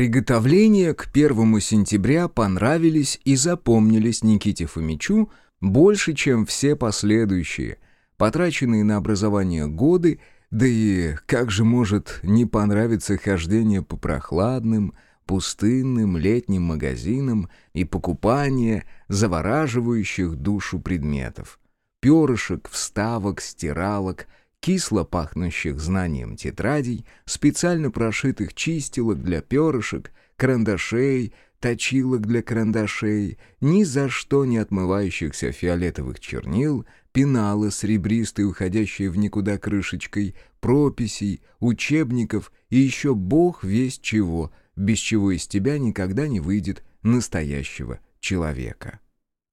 Приготовления к первому сентября понравились и запомнились Никите Фомичу больше, чем все последующие, потраченные на образование годы, да и как же может не понравиться хождение по прохладным, пустынным летним магазинам и покупание завораживающих душу предметов. Перышек, вставок, стиралок — кисло пахнущих знанием тетрадей, специально прошитых чистилок для перышек, карандашей, точилок для карандашей, ни за что не отмывающихся фиолетовых чернил, пенала с ребристой, уходящей в никуда крышечкой, прописей, учебников и еще бог весь чего, без чего из тебя никогда не выйдет настоящего человека.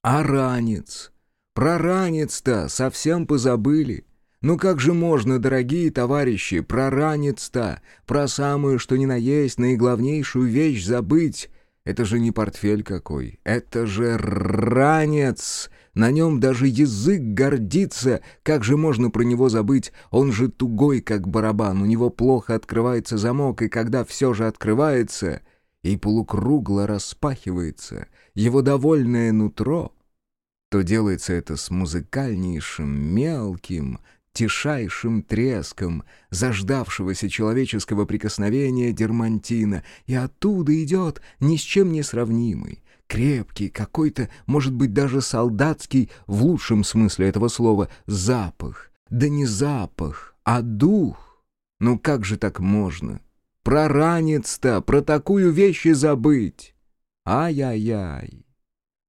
А ранец? Про ранец-то совсем позабыли. Ну как же можно, дорогие товарищи, про ранец-то, про самую, что ни на есть, наиглавнейшую вещь забыть? Это же не портфель какой, это же ранец. На нем даже язык гордится. Как же можно про него забыть? Он же тугой, как барабан, у него плохо открывается замок, и когда все же открывается и полукругло распахивается, его довольное нутро — то делается это с музыкальнейшим, мелким, тишайшим треском заждавшегося человеческого прикосновения дермантина, и оттуда идет ни с чем не сравнимый, крепкий, какой-то, может быть, даже солдатский, в лучшем смысле этого слова, запах. Да не запах, а дух. Ну как же так можно? Про ранец-то, про такую вещь и забыть. Ай-яй-яй.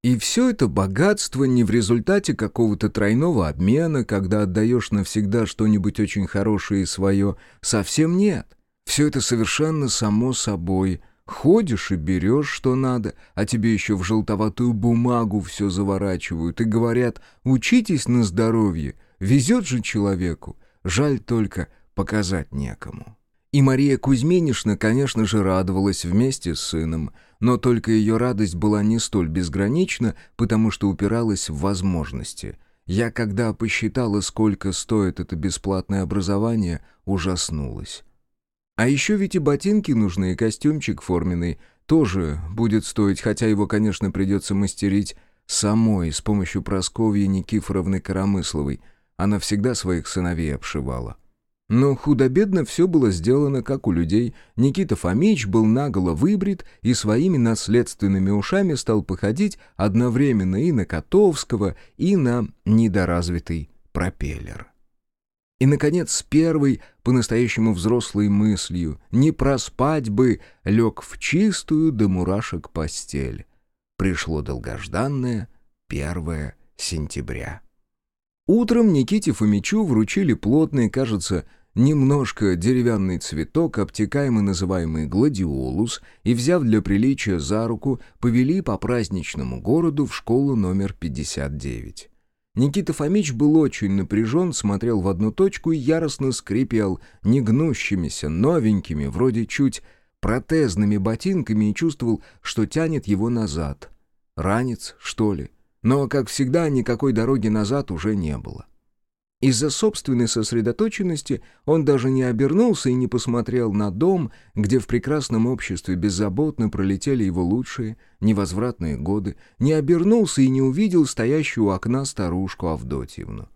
И все это богатство не в результате какого-то тройного обмена, когда отдаешь навсегда что-нибудь очень хорошее и свое. Совсем нет. Все это совершенно само собой. Ходишь и берешь, что надо, а тебе еще в желтоватую бумагу все заворачивают и говорят «учитесь на здоровье, везет же человеку, жаль только показать некому». И Мария Кузьминишна, конечно же, радовалась вместе с сыном, но только ее радость была не столь безгранична, потому что упиралась в возможности. Я, когда посчитала, сколько стоит это бесплатное образование, ужаснулась. А еще ведь и ботинки нужны, и костюмчик форменный тоже будет стоить, хотя его, конечно, придется мастерить самой, с помощью Просковьи Никифоровны Коромысловой. Она всегда своих сыновей обшивала. Но худо-бедно все было сделано, как у людей. Никита Фомич был наголо выбрит и своими наследственными ушами стал походить одновременно и на Котовского, и на недоразвитый пропеллер. И, наконец, с первой, по-настоящему взрослой мыслью, не проспать бы, лег в чистую до мурашек постель. Пришло долгожданное 1 сентября. Утром Никите Фомичу вручили плотный, кажется, немножко деревянный цветок, обтекаемый называемый гладиолус, и, взяв для приличия за руку, повели по праздничному городу в школу номер 59. Никита Фомич был очень напряжен, смотрел в одну точку и яростно скрипел негнущимися, новенькими, вроде чуть протезными ботинками и чувствовал, что тянет его назад. Ранец, что ли? Но, как всегда, никакой дороги назад уже не было. Из-за собственной сосредоточенности он даже не обернулся и не посмотрел на дом, где в прекрасном обществе беззаботно пролетели его лучшие, невозвратные годы, не обернулся и не увидел стоящую у окна старушку Авдотьевну.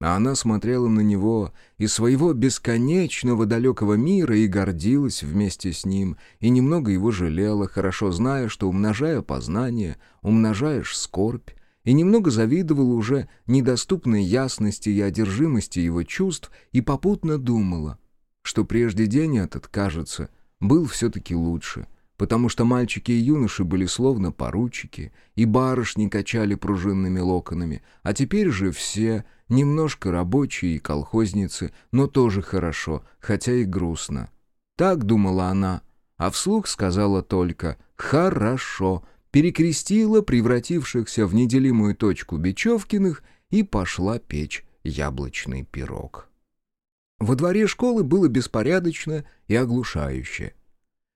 А она смотрела на него из своего бесконечного далекого мира и гордилась вместе с ним, и немного его жалела, хорошо зная, что, умножая познание, умножаешь скорбь, и немного завидовала уже недоступной ясности и одержимости его чувств и попутно думала, что прежде день этот, кажется, был все-таки лучше, потому что мальчики и юноши были словно поручики, и барышни качали пружинными локонами, а теперь же все немножко рабочие и колхозницы, но тоже хорошо, хотя и грустно. Так думала она, а вслух сказала только «хорошо», перекрестила превратившихся в неделимую точку Бечевкиных и пошла печь яблочный пирог. Во дворе школы было беспорядочно и оглушающе.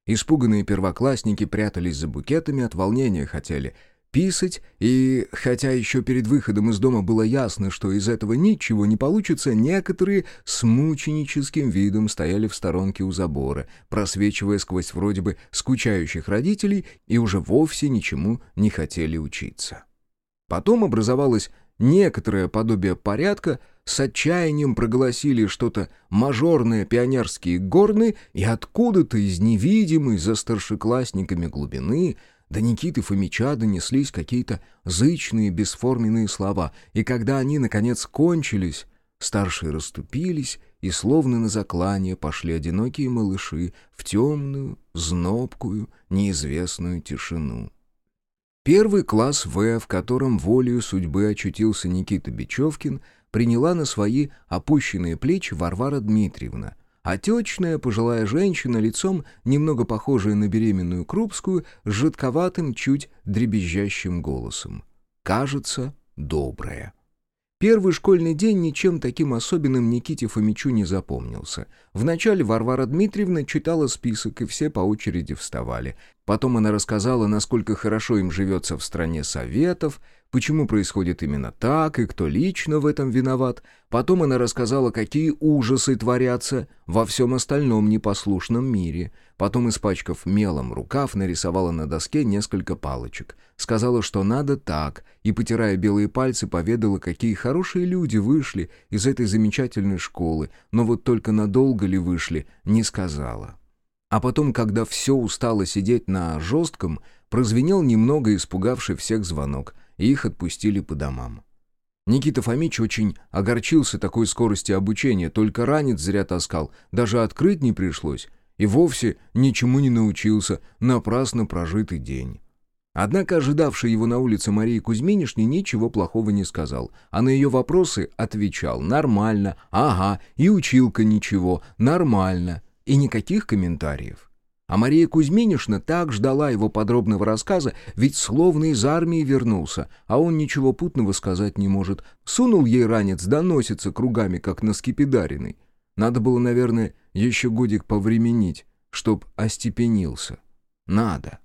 Испуганные первоклассники прятались за букетами, от волнения хотели писать, и, хотя еще перед выходом из дома было ясно, что из этого ничего не получится, некоторые с мученическим видом стояли в сторонке у забора, просвечивая сквозь вроде бы скучающих родителей и уже вовсе ничему не хотели учиться. Потом образовалось некоторое подобие порядка, с отчаянием проголосили что-то мажорное пионерские горны, и откуда-то из невидимой за старшеклассниками глубины до Никиты Фомича донеслись какие-то зычные бесформенные слова, и когда они, наконец, кончились, старшие расступились, и словно на заклание пошли одинокие малыши в темную, знобкую, неизвестную тишину. Первый класс В, в котором волею судьбы очутился Никита Бечевкин, приняла на свои опущенные плечи Варвара Дмитриевна, отечная пожилая женщина, лицом немного похожая на беременную Крупскую, с жидковатым, чуть дребезжащим голосом. Кажется, добрая. Первый школьный день ничем таким особенным Никите Фомичу не запомнился. Вначале Варвара Дмитриевна читала список, и все по очереди вставали. Потом она рассказала, насколько хорошо им живется в стране Советов, почему происходит именно так и кто лично в этом виноват. Потом она рассказала, какие ужасы творятся во всем остальном непослушном мире. Потом, испачкав мелом рукав, нарисовала на доске несколько палочек. Сказала, что надо так, и, потирая белые пальцы, поведала, какие хорошие люди вышли из этой замечательной школы, но вот только надолго ли вышли, не сказала. А потом, когда все устало сидеть на жестком, прозвенел немного испугавший всех звонок — и их отпустили по домам. Никита Фомич очень огорчился такой скорости обучения, только ранец зря таскал, даже открыть не пришлось, и вовсе ничему не научился, напрасно прожитый день. Однако ожидавший его на улице Марии Кузьминишне ничего плохого не сказал, а на ее вопросы отвечал «нормально», «ага», и училка ничего, «нормально», и никаких комментариев. А Мария Кузьминишна так ждала его подробного рассказа, ведь словно из армии вернулся, а он ничего путного сказать не может. Сунул ей ранец, доносится кругами, как на скипидаренный. Надо было, наверное, еще годик повременить, чтоб остепенился. Надо.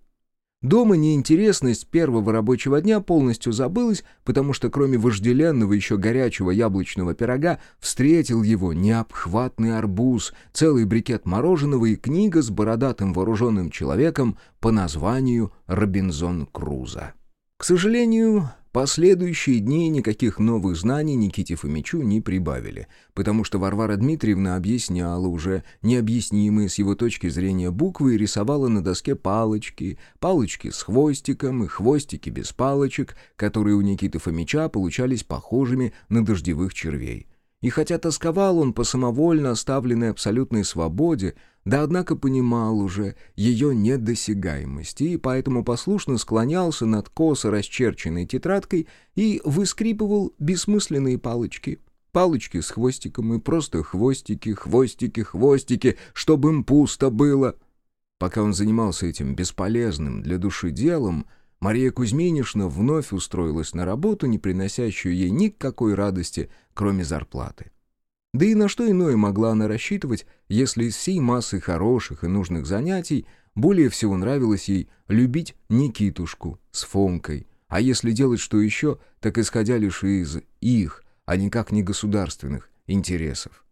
Дома неинтересность первого рабочего дня полностью забылась, потому что кроме вожделенного еще горячего яблочного пирога встретил его необхватный арбуз, целый брикет мороженого и книга с бородатым вооруженным человеком по названию «Робинзон Крузо». К сожалению, Последующие дни никаких новых знаний Никите Фомичу не прибавили, потому что Варвара Дмитриевна объясняла уже необъяснимые с его точки зрения буквы и рисовала на доске палочки, палочки с хвостиком и хвостики без палочек, которые у Никиты Фомича получались похожими на дождевых червей. И хотя тосковал он по самовольно оставленной абсолютной свободе, да однако понимал уже ее недосягаемости и поэтому послушно склонялся над косо расчерченной тетрадкой и выскрипывал бессмысленные палочки. Палочки с хвостиком и просто хвостики, хвостики, хвостики, чтобы им пусто было. Пока он занимался этим бесполезным для души делом, Мария Кузьминишна вновь устроилась на работу, не приносящую ей никакой радости, кроме зарплаты. Да и на что иное могла она рассчитывать, если из всей массы хороших и нужных занятий более всего нравилось ей любить Никитушку с Фомкой, а если делать что еще, так исходя лишь из их, а никак не государственных интересов.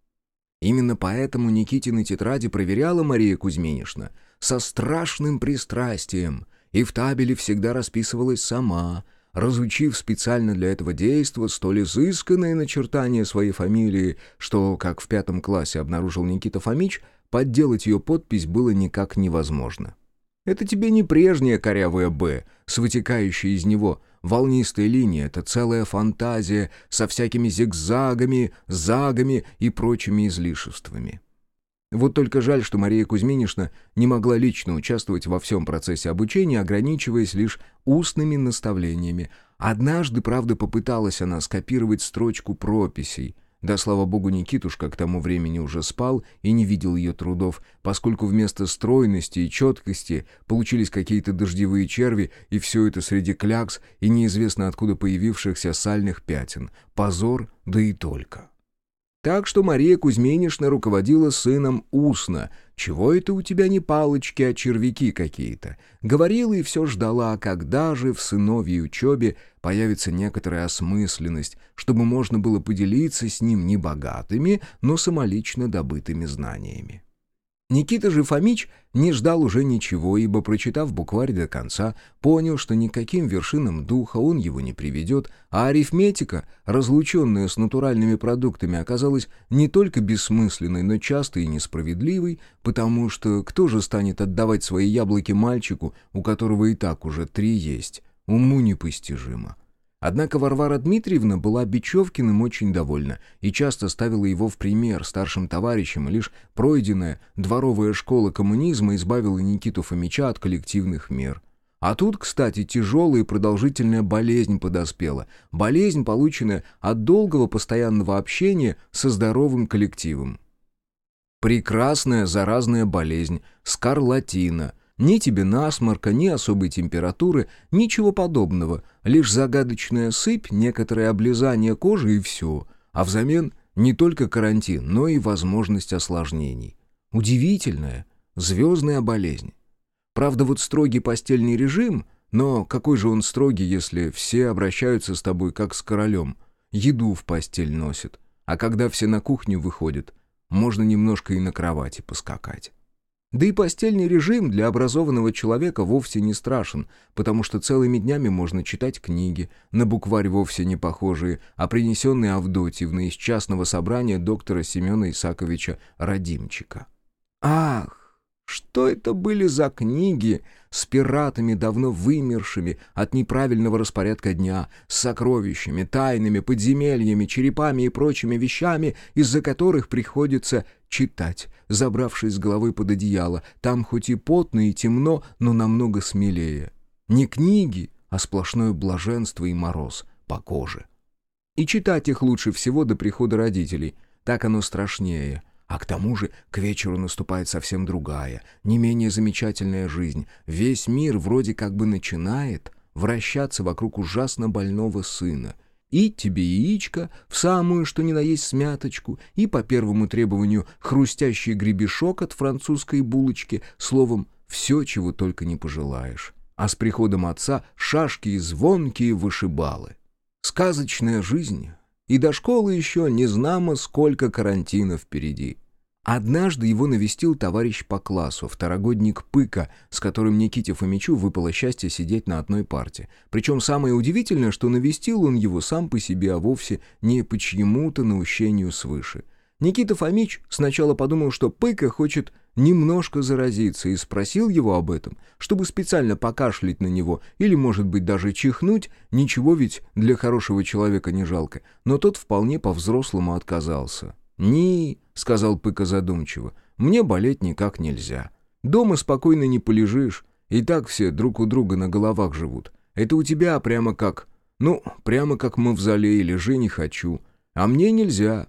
Именно поэтому Никитины тетради проверяла Мария Кузьминишна со страшным пристрастием, и в табеле всегда расписывалась сама — разучив специально для этого действа столь изысканные начертания своей фамилии, что, как в пятом классе обнаружил Никита Фомич, подделать ее подпись было никак невозможно. Это тебе не прежняя корявая «Б» с вытекающей из него волнистой линией, это целая фантазия со всякими зигзагами, загами и прочими излишествами. Вот только жаль, что Мария Кузьминишна не могла лично участвовать во всем процессе обучения, ограничиваясь лишь устными наставлениями. Однажды, правда, попыталась она скопировать строчку прописей. Да, слава богу, Никитушка к тому времени уже спал и не видел ее трудов, поскольку вместо стройности и четкости получились какие-то дождевые черви, и все это среди клякс и неизвестно откуда появившихся сальных пятен. Позор, да и только. Так что Мария Кузьминишна руководила сыном устно. «Чего это у тебя не палочки, а червяки какие-то?» Говорила и все ждала, когда же в сыновьей учебе появится некоторая осмысленность, чтобы можно было поделиться с ним не богатыми, но самолично добытыми знаниями. Никита же Фомич не ждал уже ничего, ибо, прочитав букварь до конца, понял, что никаким вершинам духа он его не приведет, а арифметика, разлученная с натуральными продуктами, оказалась не только бессмысленной, но часто и несправедливой, потому что кто же станет отдавать свои яблоки мальчику, у которого и так уже три есть? Уму непостижимо. Однако Варвара Дмитриевна была Бечевкиным очень довольна и часто ставила его в пример старшим товарищам, лишь пройденная дворовая школа коммунизма избавила Никиту Фомича от коллективных мер. А тут, кстати, тяжелая и продолжительная болезнь подоспела. Болезнь, полученная от долгого постоянного общения со здоровым коллективом. Прекрасная заразная болезнь, скарлатина — ни тебе насморка, ни особой температуры, ничего подобного. Лишь загадочная сыпь, некоторое облизание кожи и все. А взамен не только карантин, но и возможность осложнений. Удивительная, звездная болезнь. Правда, вот строгий постельный режим, но какой же он строгий, если все обращаются с тобой как с королем, еду в постель носят, а когда все на кухню выходят, можно немножко и на кровати поскакать. Да и постельный режим для образованного человека вовсе не страшен, потому что целыми днями можно читать книги, на букварь вовсе не похожие, а принесенные Авдотьевны из частного собрания доктора Семена Исаковича Радимчика. Ах! Что это были за книги с пиратами, давно вымершими от неправильного распорядка дня, с сокровищами, тайнами, подземельями, черепами и прочими вещами, из-за которых приходится читать, забравшись с головы под одеяло. Там хоть и потно и темно, но намного смелее. Не книги, а сплошное блаженство и мороз по коже. И читать их лучше всего до прихода родителей. Так оно страшнее. А к тому же к вечеру наступает совсем другая, не менее замечательная жизнь. Весь мир вроде как бы начинает вращаться вокруг ужасно больного сына. И тебе яичко, в самую, что ни на есть смяточку, и по первому требованию хрустящий гребешок от французской булочки, словом, все, чего только не пожелаешь. А с приходом отца шашки и звонкие вышибалы. Сказочная жизнь. И до школы еще не знамо, сколько карантина впереди. Однажды его навестил товарищ по классу, второгодник Пыка, с которым Никите Фомичу выпало счастье сидеть на одной парте. Причем самое удивительное, что навестил он его сам по себе, а вовсе не по чьему-то наущению свыше. Никита Фомич сначала подумал, что Пыка хочет немножко заразиться, и спросил его об этом, чтобы специально покашлять на него или, может быть, даже чихнуть, ничего ведь для хорошего человека не жалко, но тот вполне по-взрослому отказался. «Ни», — сказал Пыка задумчиво, — «мне болеть никак нельзя. Дома спокойно не полежишь, и так все друг у друга на головах живут. Это у тебя прямо как... Ну, прямо как мавзолей, лежи не хочу. А мне нельзя.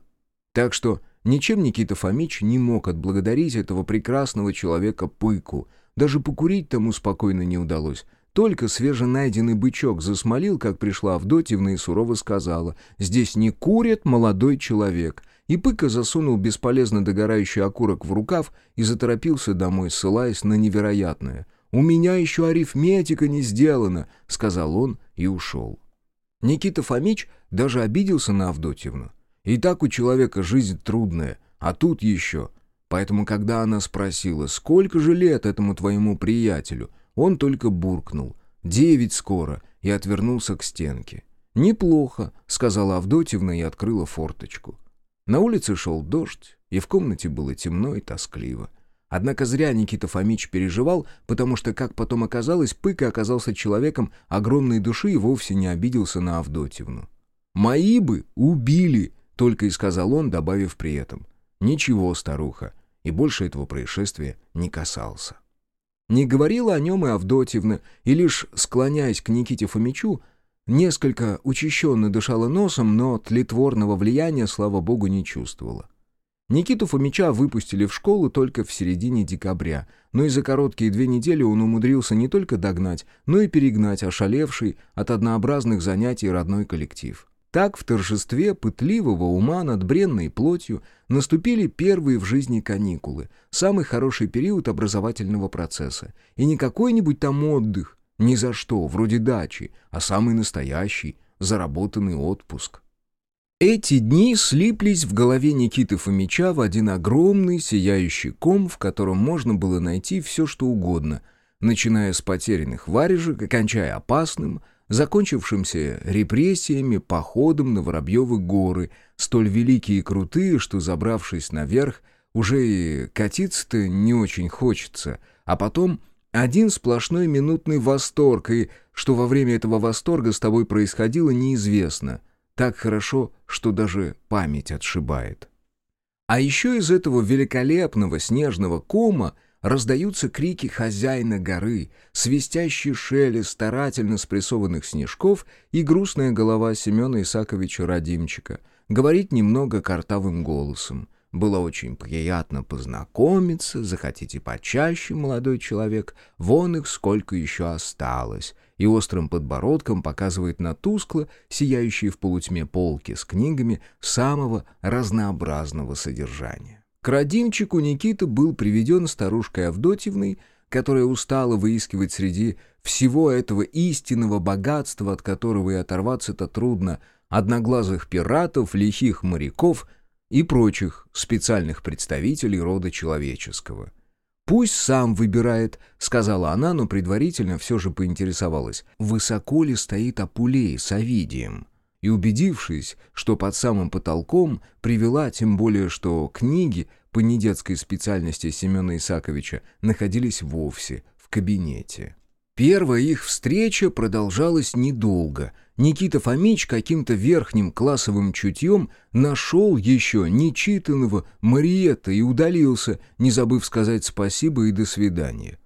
Так что ничем Никита Фомич не мог отблагодарить этого прекрасного человека Пыку. Даже покурить тому спокойно не удалось. Только свеженайденный бычок засмолил, как пришла Авдотьевна и сурово сказала, «Здесь не курит молодой человек». И Пыка засунул бесполезно догорающий окурок в рукав и заторопился домой, ссылаясь на невероятное. «У меня еще арифметика не сделана», — сказал он и ушел. Никита Фомич даже обиделся на Авдотьевну. И так у человека жизнь трудная, а тут еще. Поэтому, когда она спросила, сколько же лет этому твоему приятелю, он только буркнул. «Девять скоро», и отвернулся к стенке. «Неплохо», — сказала Авдотьевна и открыла форточку. На улице шел дождь, и в комнате было темно и тоскливо. Однако зря Никита Фомич переживал, потому что, как потом оказалось, Пыка оказался человеком огромной души и вовсе не обиделся на Авдотьевну. «Мои бы убили!» — только и сказал он, добавив при этом. «Ничего, старуха!» И больше этого происшествия не касался. Не говорила о нем и Авдотьевна, и лишь склоняясь к Никите Фомичу, Несколько учащенно дышала носом, но тлетворного влияния, слава богу, не чувствовала. Никиту Фомича выпустили в школу только в середине декабря, но и за короткие две недели он умудрился не только догнать, но и перегнать ошалевший от однообразных занятий родной коллектив. Так в торжестве пытливого ума над бренной плотью наступили первые в жизни каникулы, самый хороший период образовательного процесса. И не какой-нибудь там отдых, ни за что, вроде дачи, а самый настоящий, заработанный отпуск. Эти дни слиплись в голове Никиты Фомича в один огромный сияющий ком, в котором можно было найти все, что угодно, начиная с потерянных варежек и кончая опасным, закончившимся репрессиями, походом на Воробьевы горы, столь великие и крутые, что, забравшись наверх, уже и катиться-то не очень хочется, а потом один сплошной минутный восторг, и что во время этого восторга с тобой происходило, неизвестно. Так хорошо, что даже память отшибает. А еще из этого великолепного снежного кома — Раздаются крики хозяина горы, свистящий шелест старательно спрессованных снежков и грустная голова Семена Исаковича Радимчика. Говорит немного картавым голосом. Было очень приятно познакомиться, захотите почаще, молодой человек, вон их сколько еще осталось. И острым подбородком показывает на тускло сияющие в полутьме полки с книгами самого разнообразного содержания. К родимчику Никита был приведен старушкой Авдотьевной, которая устала выискивать среди всего этого истинного богатства, от которого и оторваться-то трудно, одноглазых пиратов, лихих моряков и прочих специальных представителей рода человеческого. «Пусть сам выбирает», — сказала она, но предварительно все же поинтересовалась, высоко ли стоит Апулей с Овидием и, убедившись, что под самым потолком, привела, тем более что книги по недетской специальности Семена Исаковича находились вовсе в кабинете. Первая их встреча продолжалась недолго. Никита Фомич каким-то верхним классовым чутьем нашел еще нечитанного Мариетта и удалился, не забыв сказать спасибо и до свидания.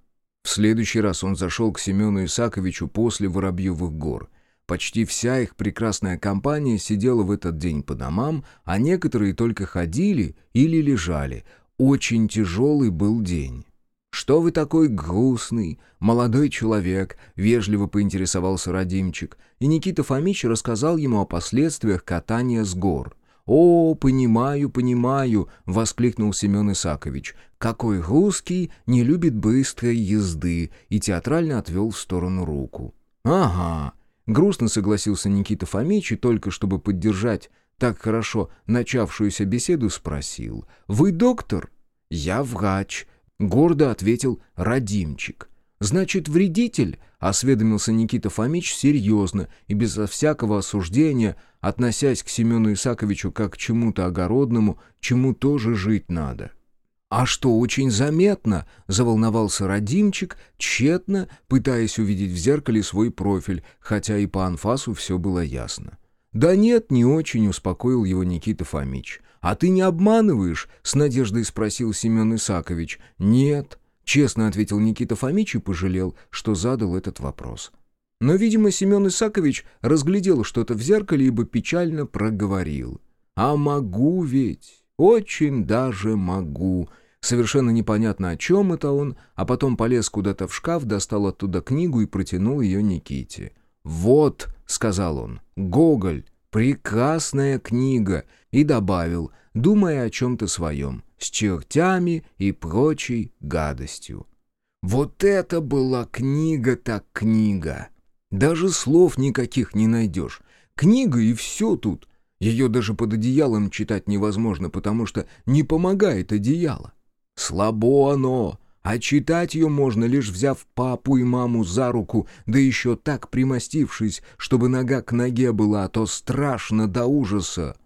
В следующий раз он зашел к Семену Исаковичу после Воробьевых гор — Почти вся их прекрасная компания сидела в этот день по домам, а некоторые только ходили или лежали. Очень тяжелый был день. «Что вы такой грустный, молодой человек?» — вежливо поинтересовался Радимчик, и Никита Фомич рассказал ему о последствиях катания с гор. «О, понимаю, понимаю!» — воскликнул Семен Исакович. «Какой русский не любит быстрой езды!» и театрально отвел в сторону руку. «Ага, Грустно согласился Никита Фомич и только чтобы поддержать так хорошо начавшуюся беседу спросил. «Вы доктор?» «Я врач», — гордо ответил Радимчик. «Значит, вредитель?» — осведомился Никита Фомич серьезно и безо всякого осуждения, относясь к Семену Исаковичу как к чему-то огородному, чему тоже жить надо. «А что, очень заметно?» — заволновался Радимчик, тщетно пытаясь увидеть в зеркале свой профиль, хотя и по анфасу все было ясно. «Да нет, не очень», — успокоил его Никита Фомич. «А ты не обманываешь?» — с надеждой спросил Семен Исакович. «Нет», — честно ответил Никита Фомич и пожалел, что задал этот вопрос. Но, видимо, Семен Исакович разглядел что-то в зеркале, ибо печально проговорил. «А могу ведь!» Очень даже могу. Совершенно непонятно, о чем это он, а потом полез куда-то в шкаф, достал оттуда книгу и протянул ее Никите. «Вот», — сказал он, — «Гоголь, прекрасная книга», и добавил, думая о чем-то своем, с чертями и прочей гадостью. Вот это была книга так книга. Даже слов никаких не найдешь. Книга и все тут — ее даже под одеялом читать невозможно, потому что не помогает одеяло. Слабо оно, а читать ее можно, лишь взяв папу и маму за руку, да еще так примостившись, чтобы нога к ноге была, а то страшно до ужаса.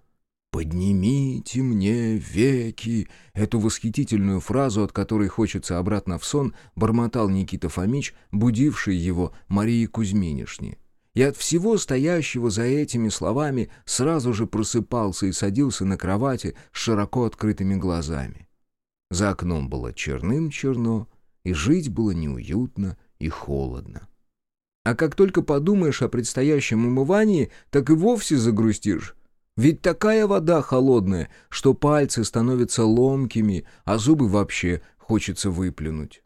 «Поднимите мне веки!» Эту восхитительную фразу, от которой хочется обратно в сон, бормотал Никита Фомич, будивший его Марии Кузьминишне и от всего стоящего за этими словами сразу же просыпался и садился на кровати с широко открытыми глазами. За окном было черным-черно, и жить было неуютно и холодно. А как только подумаешь о предстоящем умывании, так и вовсе загрустишь. Ведь такая вода холодная, что пальцы становятся ломкими, а зубы вообще хочется выплюнуть.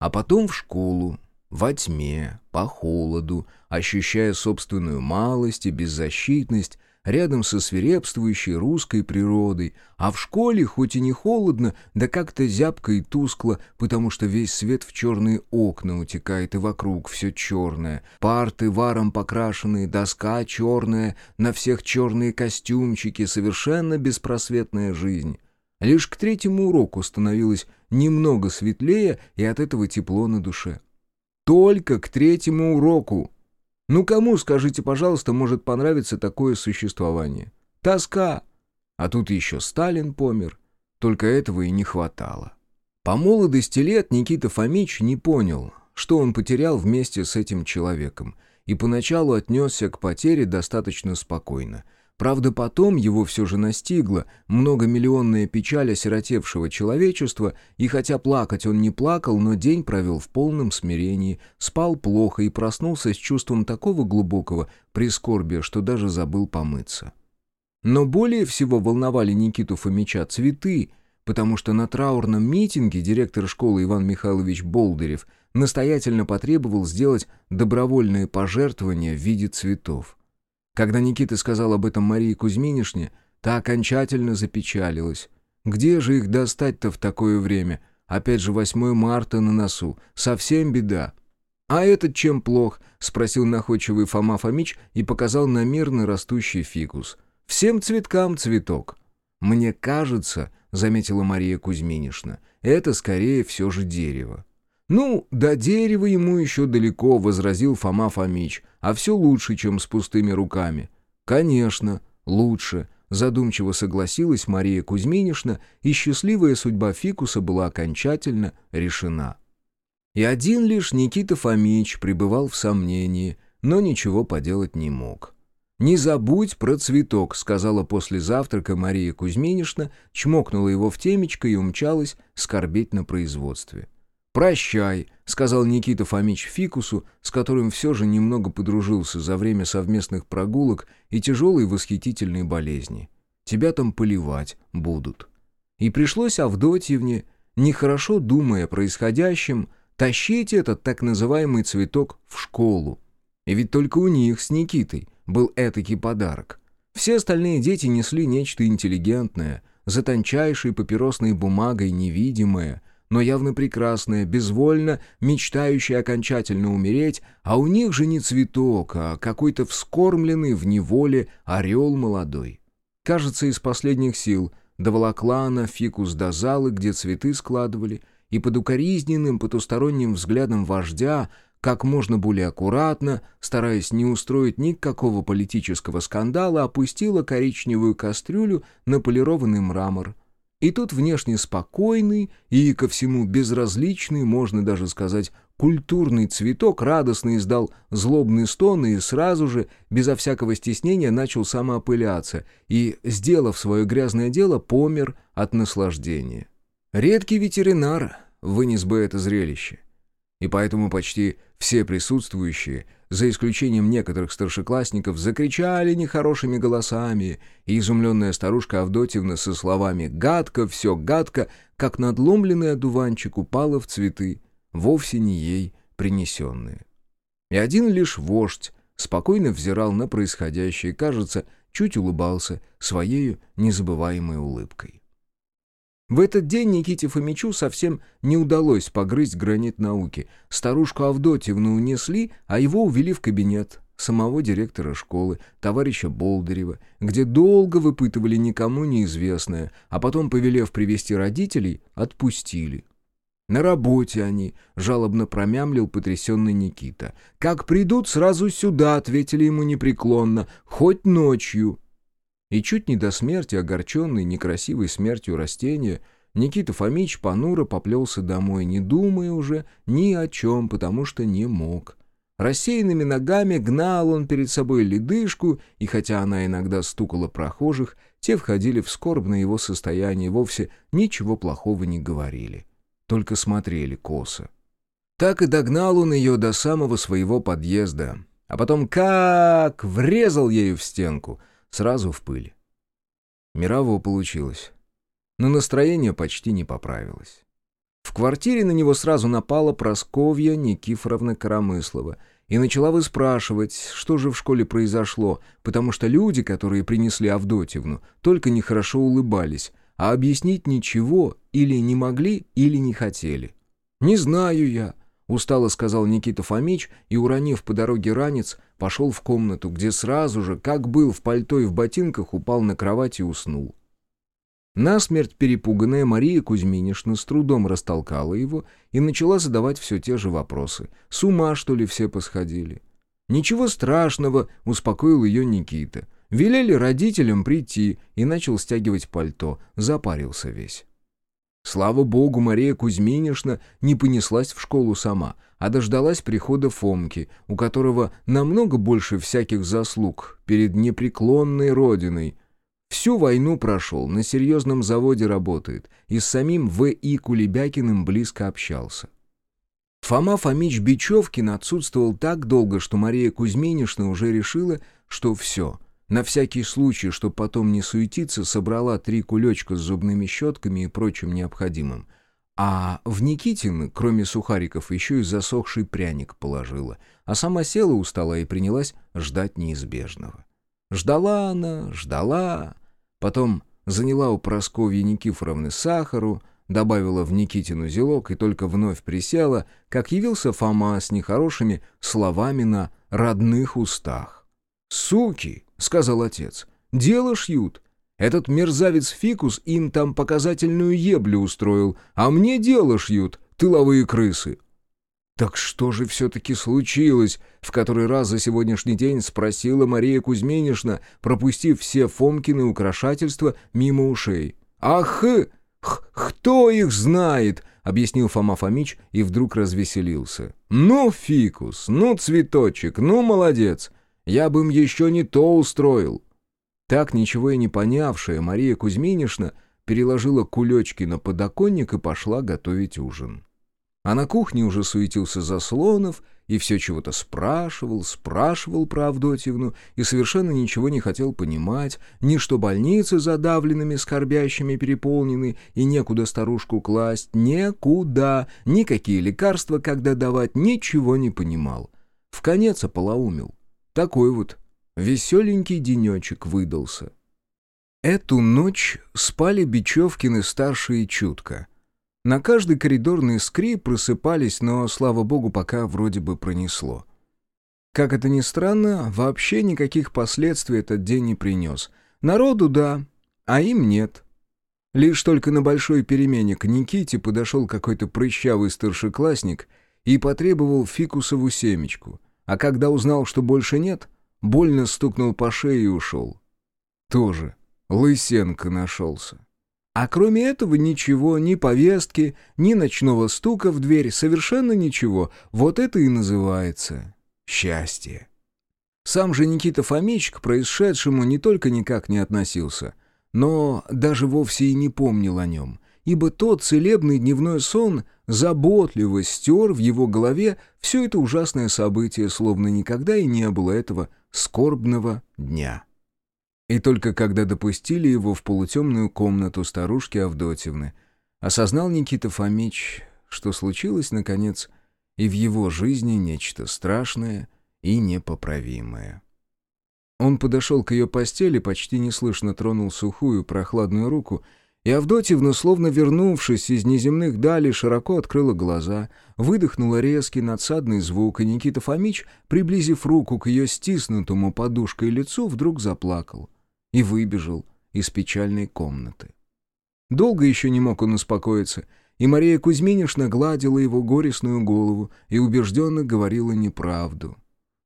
А потом в школу, во тьме, по холоду, ощущая собственную малость и беззащитность, рядом со свирепствующей русской природой, а в школе хоть и не холодно, да как-то зябко и тускло, потому что весь свет в черные окна утекает, и вокруг все черное, парты варом покрашенные, доска черная, на всех черные костюмчики, совершенно беспросветная жизнь. Лишь к третьему уроку становилось немного светлее, и от этого тепло на душе. Только к третьему уроку! Ну кому, скажите, пожалуйста, может понравиться такое существование? Тоска! А тут еще Сталин помер. Только этого и не хватало. По молодости лет Никита Фомич не понял, что он потерял вместе с этим человеком, и поначалу отнесся к потере достаточно спокойно – Правда, потом его все же настигла многомиллионная печаль осиротевшего человечества, и хотя плакать он не плакал, но день провел в полном смирении, спал плохо и проснулся с чувством такого глубокого прискорбия, что даже забыл помыться. Но более всего волновали Никиту Фомича цветы, потому что на траурном митинге директор школы Иван Михайлович Болдырев настоятельно потребовал сделать добровольные пожертвования в виде цветов. Когда Никита сказал об этом Марии Кузьминишне, та окончательно запечалилась. Где же их достать-то в такое время? Опять же 8 марта на носу. Совсем беда. «А этот чем плох?» — спросил находчивый Фома Фомич и показал на мирно растущий фикус. «Всем цветкам цветок». «Мне кажется», — заметила Мария Кузьминишна, — «это скорее все же дерево». «Ну, до дерева ему еще далеко», — возразил Фома Фомич, «а все лучше, чем с пустыми руками». «Конечно, лучше», — задумчиво согласилась Мария Кузьминишна, и счастливая судьба фикуса была окончательно решена. И один лишь Никита Фомич пребывал в сомнении, но ничего поделать не мог. «Не забудь про цветок», — сказала после завтрака Мария Кузьминишна, чмокнула его в темечко и умчалась скорбеть на производстве. «Прощай», — сказал Никита Фомич Фикусу, с которым все же немного подружился за время совместных прогулок и тяжелой восхитительной болезни. «Тебя там поливать будут». И пришлось Авдотьевне, нехорошо думая о происходящем, тащить этот так называемый цветок в школу. И ведь только у них с Никитой был этакий подарок. Все остальные дети несли нечто интеллигентное, за тончайшей папиросной бумагой невидимое, но явно прекрасная, безвольно мечтающая окончательно умереть, а у них же не цветок, а какой-то вскормленный в неволе орел молодой. Кажется, из последних сил доволокла она фикус до залы, где цветы складывали, и под укоризненным потусторонним взглядом вождя как можно более аккуратно, стараясь не устроить никакого политического скандала, опустила коричневую кастрюлю на полированный мрамор — и тут внешне спокойный и ко всему безразличный, можно даже сказать, культурный цветок радостно издал злобный стон и сразу же, безо всякого стеснения, начал самоопыляться и, сделав свое грязное дело, помер от наслаждения. Редкий ветеринар вынес бы это зрелище. И поэтому почти все присутствующие – за исключением некоторых старшеклассников, закричали нехорошими голосами, и изумленная старушка Авдотьевна со словами «гадко, все гадко», как надломленный одуванчик упала в цветы, вовсе не ей принесенные. И один лишь вождь спокойно взирал на происходящее, кажется, чуть улыбался своей незабываемой улыбкой. В этот день Никите Фомичу совсем не удалось погрызть гранит науки. Старушку Авдотьевну унесли, а его увели в кабинет самого директора школы, товарища Болдырева, где долго выпытывали никому неизвестное, а потом, повелев привести родителей, отпустили. На работе они, жалобно промямлил потрясенный Никита. «Как придут, сразу сюда», — ответили ему непреклонно, — «хоть ночью». И чуть не до смерти, огорченный некрасивой смертью растения, Никита Фомич понуро поплелся домой, не думая уже ни о чем, потому что не мог. Рассеянными ногами гнал он перед собой ледышку, и хотя она иногда стукала прохожих, те входили в скорбное его состояние вовсе ничего плохого не говорили. Только смотрели косо. Так и догнал он ее до самого своего подъезда, а потом как врезал ею в стенку — Сразу в пыль. Мирово получилось. Но настроение почти не поправилось. В квартире на него сразу напала Просковья Никифоровна Коромыслова и начала выспрашивать, что же в школе произошло, потому что люди, которые принесли Авдотьевну, только нехорошо улыбались, а объяснить ничего или не могли, или не хотели. «Не знаю я», — устало сказал Никита Фомич и, уронив по дороге ранец, пошел в комнату, где сразу же, как был в пальто и в ботинках, упал на кровать и уснул. Насмерть перепуганная Мария Кузьминишна с трудом растолкала его и начала задавать все те же вопросы. С ума, что ли, все посходили? «Ничего страшного», — успокоил ее Никита. Велели родителям прийти и начал стягивать пальто, запарился весь. Слава богу, Мария Кузьминишна не понеслась в школу сама, а дождалась прихода Фомки, у которого намного больше всяких заслуг перед непреклонной родиной — Всю войну прошел, на серьезном заводе работает, и с самим В.И. Кулебякиным близко общался. Фома Фомич Бечевкин отсутствовал так долго, что Мария Кузьминишна уже решила, что все. На всякий случай, чтобы потом не суетиться, собрала три кулечка с зубными щетками и прочим необходимым. А в Никитин, кроме сухариков, еще и засохший пряник положила, а сама села устала и принялась ждать неизбежного. Ждала она, ждала. Потом заняла у Прасковьи Никифоровны сахару, добавила в Никитину зелок и только вновь присела, как явился Фома с нехорошими словами на родных устах. «Суки!» — сказал отец. «Дело шьют. Этот мерзавец Фикус им там показательную еблю устроил, а мне дело шьют, тыловые крысы. «Так что же все-таки случилось?» — в который раз за сегодняшний день спросила Мария Кузьминишна, пропустив все Фомкины украшательства мимо ушей. «Ах, х, кто их знает?» — объяснил Фома Фомич и вдруг развеселился. «Ну, фикус, ну, цветочек, ну, молодец! Я бы им еще не то устроил!» Так, ничего и не понявшая, Мария Кузьминишна переложила кулечки на подоконник и пошла готовить ужин. А на кухне уже суетился Заслонов и все чего-то спрашивал, спрашивал про Авдотьевну и совершенно ничего не хотел понимать, ни что больницы задавленными, скорбящими переполнены и некуда старушку класть, некуда, никакие лекарства когда давать, ничего не понимал. В конец ополоумил. Такой вот веселенький денечек выдался. Эту ночь спали Бечевкины старшие чутко — на каждый коридорный скрип просыпались, но, слава богу, пока вроде бы пронесло. Как это ни странно, вообще никаких последствий этот день не принес. Народу — да, а им нет. Лишь только на большой перемене к Никите подошел какой-то прыщавый старшеклассник и потребовал фикусову семечку, а когда узнал, что больше нет, больно стукнул по шее и ушел. Тоже Лысенко нашелся. А кроме этого ничего, ни повестки, ни ночного стука в дверь, совершенно ничего. Вот это и называется счастье. Сам же Никита Фомич к происшедшему не только никак не относился, но даже вовсе и не помнил о нем, ибо тот целебный дневной сон заботливо стер в его голове все это ужасное событие, словно никогда и не было этого скорбного дня. И только когда допустили его в полутемную комнату старушки Авдотьевны, осознал Никита Фомич, что случилось, наконец, и в его жизни нечто страшное и непоправимое. Он подошел к ее постели, почти неслышно тронул сухую, прохладную руку, и Авдотьевна, словно вернувшись из неземных далей, широко открыла глаза, выдохнула резкий надсадный звук, и Никита Фомич, приблизив руку к ее стиснутому подушкой лицу, вдруг заплакал и выбежал из печальной комнаты. Долго еще не мог он успокоиться, и Мария Кузьминишна гладила его горестную голову и убежденно говорила неправду.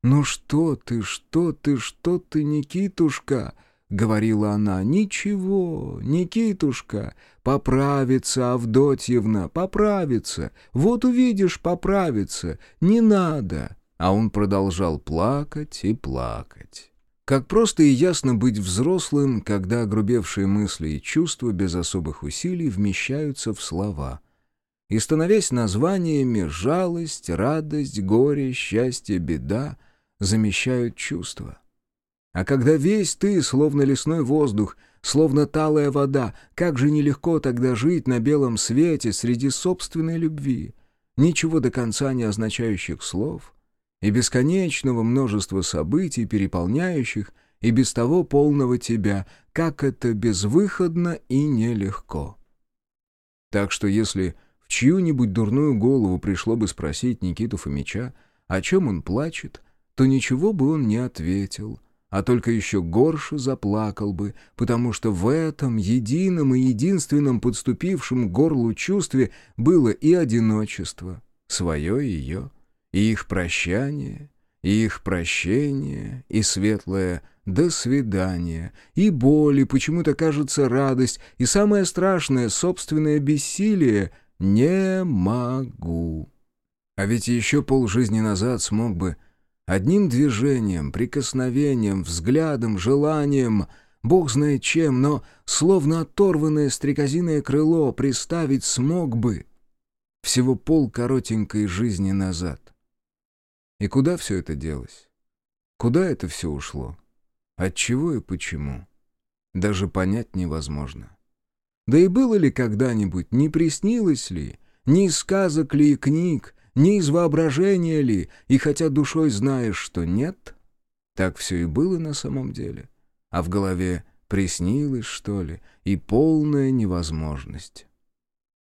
«Ну что ты, что ты, что ты, Никитушка?» — говорила она. «Ничего, Никитушка, поправится Авдотьевна, поправится. Вот увидишь, поправится. Не надо». А он продолжал плакать и плакать. Как просто и ясно быть взрослым, когда огрубевшие мысли и чувства без особых усилий вмещаются в слова. И становясь названиями жалость, радость, горе, счастье, беда, замещают чувства. А когда весь ты, словно лесной воздух, словно талая вода, как же нелегко тогда жить на белом свете среди собственной любви, ничего до конца не означающих слов и бесконечного множества событий, переполняющих и без того полного тебя, как это безвыходно и нелегко. Так что если в чью-нибудь дурную голову пришло бы спросить Никиту Фомича, о чем он плачет, то ничего бы он не ответил, а только еще горше заплакал бы, потому что в этом едином и единственном подступившем горлу чувстве было и одиночество, свое и ее, и их прощание, и их прощение, и светлое «до свидания», и боль, и почему-то кажется радость, и самое страшное — собственное бессилие «не могу». А ведь еще полжизни назад смог бы одним движением, прикосновением, взглядом, желанием, бог знает чем, но словно оторванное стрекозиное крыло приставить смог бы всего пол коротенькой жизни назад. И куда все это делось? Куда это все ушло? От чего и почему? Даже понять невозможно. Да и было ли когда-нибудь, не приснилось ли, ни сказок ли и книг, ни из воображения ли, и хотя душой знаешь, что нет, так все и было на самом деле, а в голове приснилось, что ли, и полная невозможность.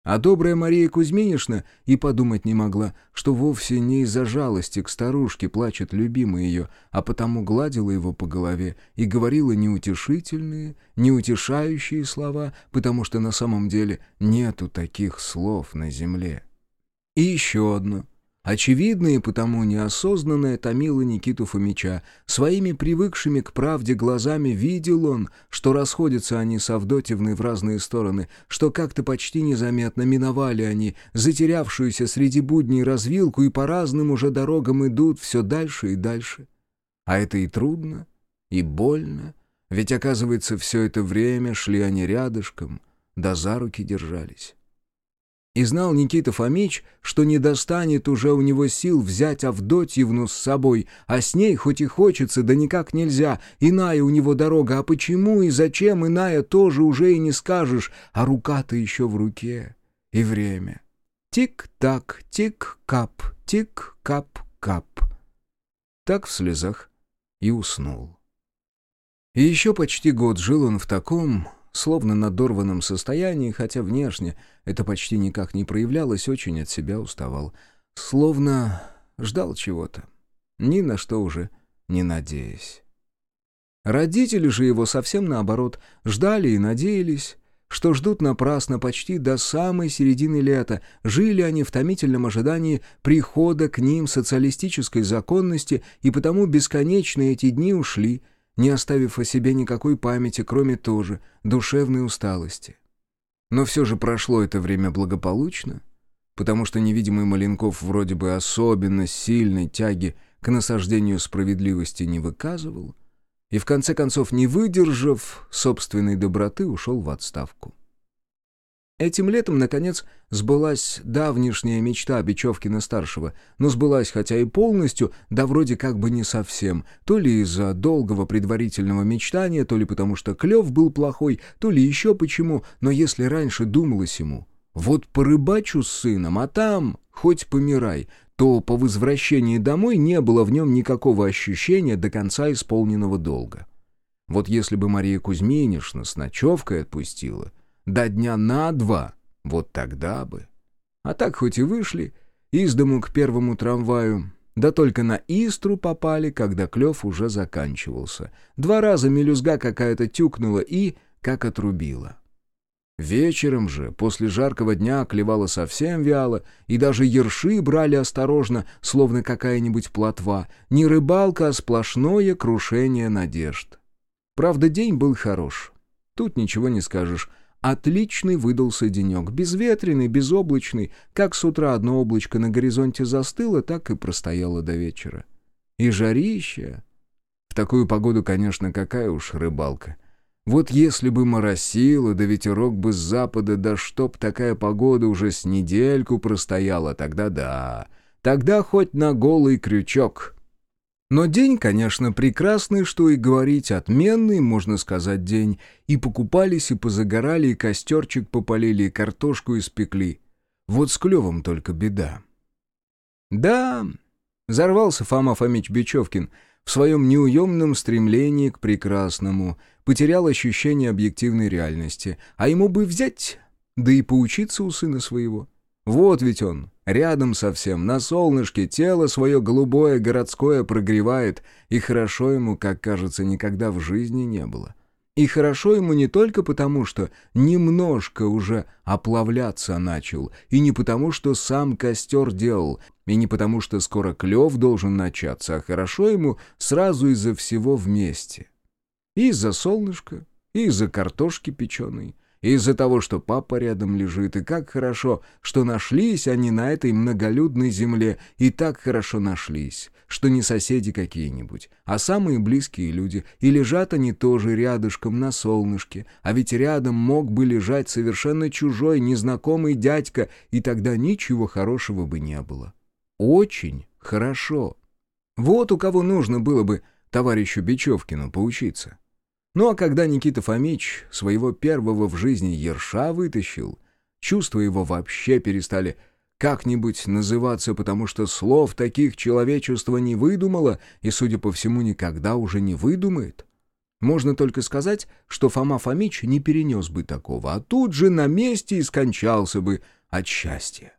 А добрая Мария Кузьминишна и подумать не могла, что вовсе не из-за жалости к старушке плачет любимый ее, а потому гладила его по голове и говорила неутешительные, неутешающие слова, потому что на самом деле нету таких слов на земле. И еще одно. Очевидное потому неосознанное томило Никиту Фомича. Своими привыкшими к правде глазами видел он, что расходятся они с Авдотьевной в разные стороны, что как-то почти незаметно миновали они затерявшуюся среди будней развилку и по разным уже дорогам идут все дальше и дальше. А это и трудно, и больно, ведь, оказывается, все это время шли они рядышком, да за руки держались. И знал Никита Фомич, что не достанет уже у него сил взять Авдотьевну с собой, а с ней хоть и хочется, да никак нельзя. Иная у него дорога, а почему и зачем иная тоже уже и не скажешь, а рука-то еще в руке. И время. Тик-так, тик-кап, тик-кап-кап. Так в слезах и уснул. И еще почти год жил он в таком словно надорванном состоянии, хотя внешне это почти никак не проявлялось, очень от себя уставал. Словно ждал чего-то, ни на что уже не надеясь. Родители же его совсем наоборот, ждали и надеялись, что ждут напрасно почти до самой середины лета. Жили они в томительном ожидании прихода к ним социалистической законности, и потому бесконечно эти дни ушли — не оставив о себе никакой памяти, кроме тоже душевной усталости. Но все же прошло это время благополучно, потому что невидимый Маленков вроде бы особенно сильной тяги к насаждению справедливости не выказывал, и в конце концов, не выдержав собственной доброты, ушел в отставку. Этим летом, наконец, сбылась давнишняя мечта Бечевкина-старшего, но сбылась хотя и полностью, да вроде как бы не совсем, то ли из-за долгого предварительного мечтания, то ли потому что клев был плохой, то ли еще почему, но если раньше думалось ему, вот порыбачу с сыном, а там хоть помирай, то по возвращении домой не было в нем никакого ощущения до конца исполненного долга. Вот если бы Мария Кузьминишна с ночевкой отпустила — до дня на два, вот тогда бы. А так хоть и вышли из дому к первому трамваю, да только на Истру попали, когда клев уже заканчивался. Два раза мелюзга какая-то тюкнула и как отрубила. Вечером же, после жаркого дня, клевало совсем вяло, и даже ерши брали осторожно, словно какая-нибудь плотва. Не рыбалка, а сплошное крушение надежд. Правда, день был хорош. Тут ничего не скажешь. Отличный выдался денек, безветренный, безоблачный, как с утра одно облачко на горизонте застыло, так и простояло до вечера. И жарища. В такую погоду, конечно, какая уж рыбалка. Вот если бы моросило, да ветерок бы с запада, да чтоб такая погода уже с недельку простояла, тогда да, тогда хоть на голый крючок. Но день, конечно, прекрасный, что и говорить, отменный, можно сказать, день. И покупались, и позагорали, и костерчик попалили, и картошку испекли. Вот с клевом только беда. Да, взорвался Фома Фомич Бечевкин в своем неуемном стремлении к прекрасному, потерял ощущение объективной реальности, а ему бы взять, да и поучиться у сына своего. Вот ведь он, рядом совсем, на солнышке, тело свое голубое городское прогревает, и хорошо ему, как кажется, никогда в жизни не было. И хорошо ему не только потому, что немножко уже оплавляться начал, и не потому, что сам костер делал, и не потому, что скоро клев должен начаться, а хорошо ему сразу из-за всего вместе. И из-за солнышка, и из-за картошки печеной, из-за того, что папа рядом лежит, и как хорошо, что нашлись они на этой многолюдной земле, и так хорошо нашлись, что не соседи какие-нибудь, а самые близкие люди, и лежат они тоже рядышком на солнышке, а ведь рядом мог бы лежать совершенно чужой, незнакомый дядька, и тогда ничего хорошего бы не было. Очень хорошо. Вот у кого нужно было бы товарищу Бечевкину поучиться. Ну а когда Никита Фомич своего первого в жизни ерша вытащил, чувства его вообще перестали как-нибудь называться, потому что слов таких человечество не выдумало и, судя по всему, никогда уже не выдумает. Можно только сказать, что Фома Фомич не перенес бы такого, а тут же на месте и скончался бы от счастья.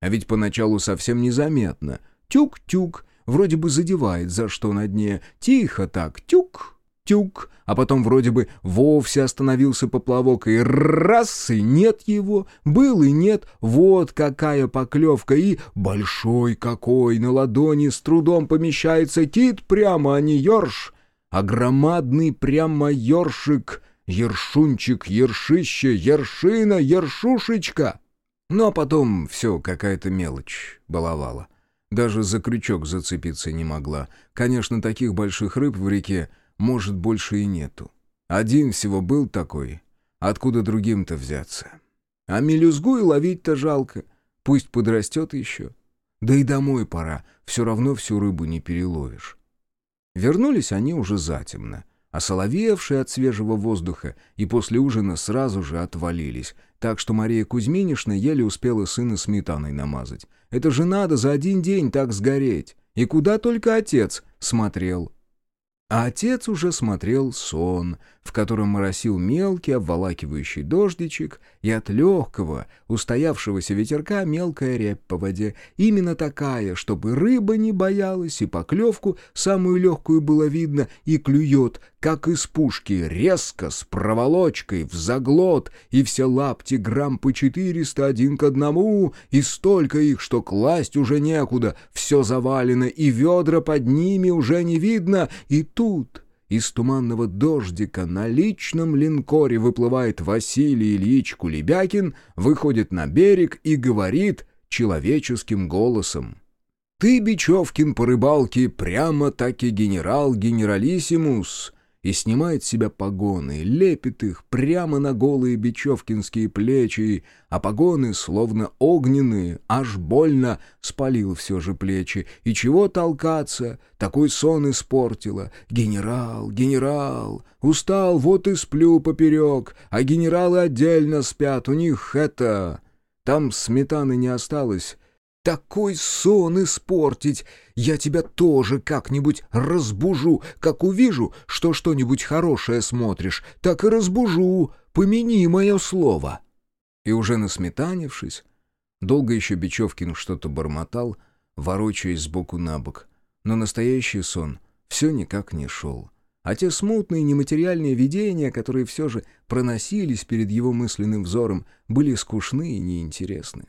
А ведь поначалу совсем незаметно. Тюк-тюк, вроде бы задевает за что на дне. Тихо так, тюк, тюк, а потом вроде бы вовсе остановился поплавок, и раз, и нет его, был и нет, вот какая поклевка, и большой какой, на ладони с трудом помещается кит прямо, а не ерш, а громадный прямо ершик, ершунчик, ершище, ершина, ершушечка. Ну а потом все какая-то мелочь баловала. Даже за крючок зацепиться не могла. Конечно, таких больших рыб в реке может, больше и нету. Один всего был такой, откуда другим-то взяться. А мелюзгу и ловить-то жалко, пусть подрастет еще. Да и домой пора, все равно всю рыбу не переловишь. Вернулись они уже затемно, осоловевшие от свежего воздуха, и после ужина сразу же отвалились, так что Мария Кузьминишна еле успела сына сметаной намазать. Это же надо за один день так сгореть. И куда только отец смотрел. А отец уже смотрел сон, в котором моросил мелкий обволакивающий дождичек, и от легкого, устоявшегося ветерка мелкая рябь по воде, именно такая, чтобы рыба не боялась, и поклевку самую легкую было видно, и клюет, как из пушки, резко, с проволочкой, в заглот, и все лапти грамм по четыреста один к одному, и столько их, что класть уже некуда, все завалено, и ведра под ними уже не видно, и тут из туманного дождика на личном линкоре выплывает Василий Ильич Кулебякин, выходит на берег и говорит человеческим голосом. «Ты, Бечевкин, по рыбалке прямо-таки генерал-генералиссимус, и снимает с себя погоны, лепит их прямо на голые бечевкинские плечи, а погоны, словно огненные, аж больно спалил все же плечи. И чего толкаться? Такой сон испортила. Генерал, генерал, устал, вот и сплю поперек, а генералы отдельно спят, у них это... Там сметаны не осталось, такой сон испортить! Я тебя тоже как-нибудь разбужу. Как увижу, что что-нибудь хорошее смотришь, так и разбужу. Помяни мое слово». И уже насметанившись, долго еще Бечевкин что-то бормотал, ворочаясь сбоку на бок. Но настоящий сон все никак не шел. А те смутные нематериальные видения, которые все же проносились перед его мысленным взором, были скучны и неинтересны.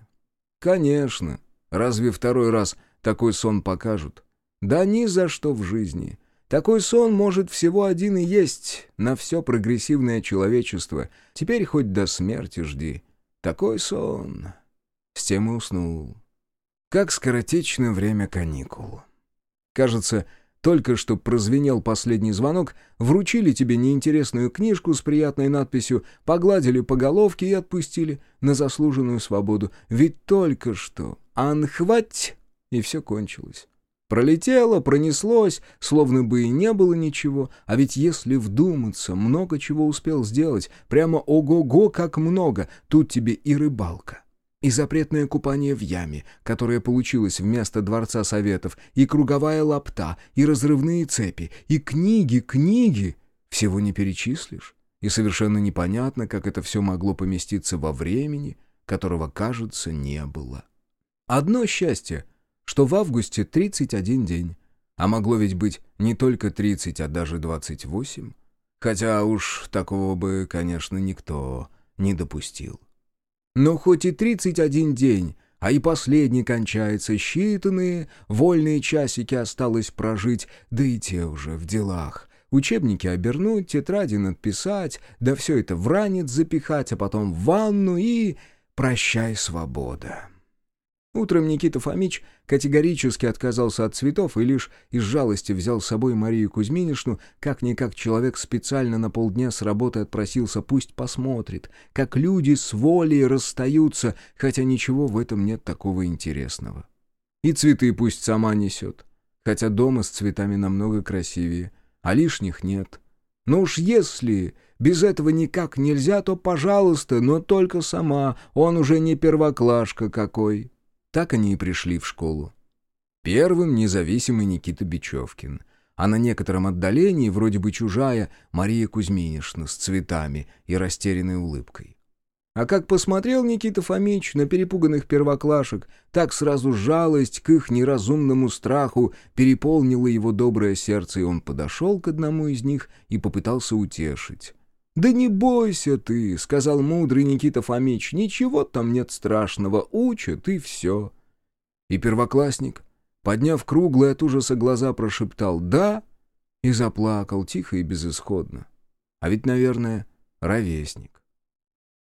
Конечно, Разве второй раз такой сон покажут? Да ни за что в жизни. Такой сон может всего один и есть на все прогрессивное человечество. Теперь хоть до смерти жди. Такой сон. С тем и уснул. Как скоротечно время каникул. Кажется, только что прозвенел последний звонок, вручили тебе неинтересную книжку с приятной надписью, погладили по головке и отпустили на заслуженную свободу. Ведь только что «Анхвать!» и все кончилось. Пролетело, пронеслось, словно бы и не было ничего, а ведь если вдуматься, много чего успел сделать, прямо ого-го, как много, тут тебе и рыбалка. И запретное купание в яме, которое получилось вместо Дворца Советов, и круговая лапта, и разрывные цепи, и книги, книги. Всего не перечислишь. И совершенно непонятно, как это все могло поместиться во времени, которого, кажется, не было. Одно счастье — что в августе 31 день, а могло ведь быть не только 30, а даже 28, хотя уж такого бы, конечно, никто не допустил. Но хоть и 31 день, а и последний кончается, считанные вольные часики осталось прожить, да и те уже в делах. Учебники обернуть, тетради надписать, да все это в ранец запихать, а потом в ванну и... Прощай, свобода. Утром Никита Фомич категорически отказался от цветов и лишь из жалости взял с собой Марию Кузьминишну, как-никак человек специально на полдня с работы отпросился, пусть посмотрит, как люди с волей расстаются, хотя ничего в этом нет такого интересного. И цветы пусть сама несет, хотя дома с цветами намного красивее, а лишних нет. Но уж если без этого никак нельзя, то пожалуйста, но только сама, он уже не первоклашка какой». Так они и пришли в школу. Первым независимый Никита Бечевкин, а на некотором отдалении, вроде бы чужая, Мария Кузьминишна с цветами и растерянной улыбкой. А как посмотрел Никита Фомич на перепуганных первоклашек, так сразу жалость к их неразумному страху переполнила его доброе сердце, и он подошел к одному из них и попытался утешить. «Да не бойся ты», — сказал мудрый Никита Фомич, — «ничего там нет страшного, учат и все». И первоклассник, подняв круглые от ужаса глаза, прошептал «да» и заплакал тихо и безысходно. А ведь, наверное, ровесник.